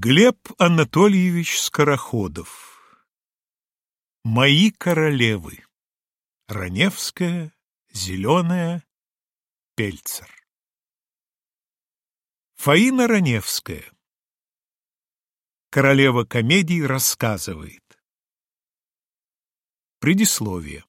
Глеб Анатольевич Скороходов. Мои королевы Раневская, Зеленая, Пельцер Фаина Раневская. Королева комедий рассказывает Предисловие.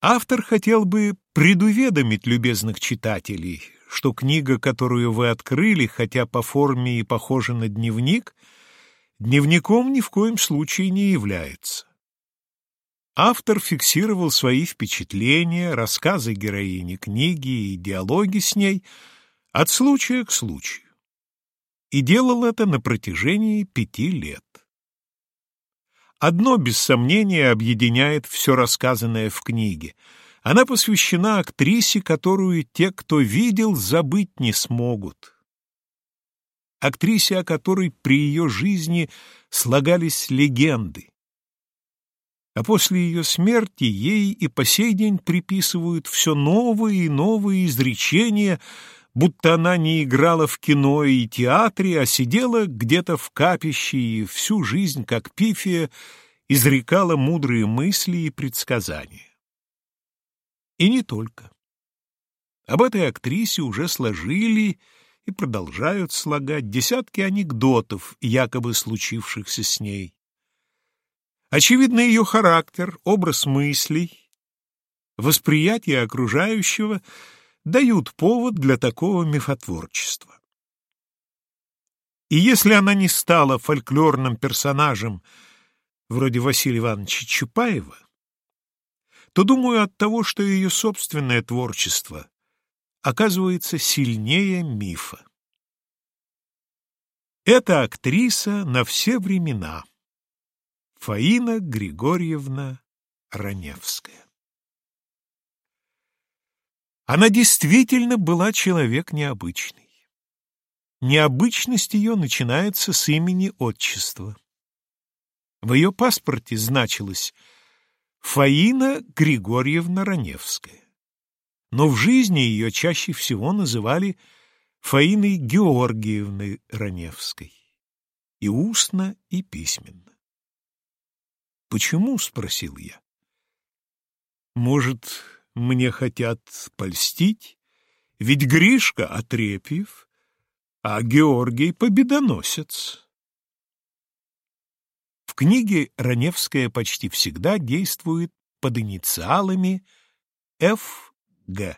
Автор хотел бы предуведомить любезных читателей, что книга, которую вы открыли, хотя по форме и похожа на дневник, дневником ни в коем случае не является. Автор фиксировал свои впечатления, рассказы героини книги и диалоги с ней от случая к случаю. И делал это на протяжении пяти лет. Одно, без сомнения, объединяет все рассказанное в книге — она посвящена актрисе, которую те, кто видел, забыть не смогут. Актрисе, о которой при ее жизни слагались легенды. А после ее смерти ей и по сей день приписывают все новые и новые изречения, будто она не играла в кино и театре, а сидела где-то в капище и всю жизнь, как пифия, изрекала мудрые мысли и предсказания. И не только. Об этой актрисе уже сложили и продолжают слагать десятки анекдотов, якобы случившихся с ней. Очевидно, ее характер, образ мыслей, восприятие окружающего дают повод для такого мифотворчества. И если она не стала фольклорным персонажем вроде Василия Ивановича Чапаева, то думаю от того, что ее собственное творчество оказывается сильнее мифа. Это актриса на все времена. Фаина Григорьевна Раневская. Она действительно была человек необычный. Необычность ее начинается с имени отчества. В ее паспорте значилось Фаина Григорьевна Раневская. Но в жизни ее чаще всего называли Фаиной Георгиевной Раневской. И устно, и письменно. «Почему?» — спросил я. «Может, мне хотят польстить? Ведь Гришка Отрепьев, а Георгий — победоносец». В книге Раневская почти всегда действует под инициалами Ф.Г.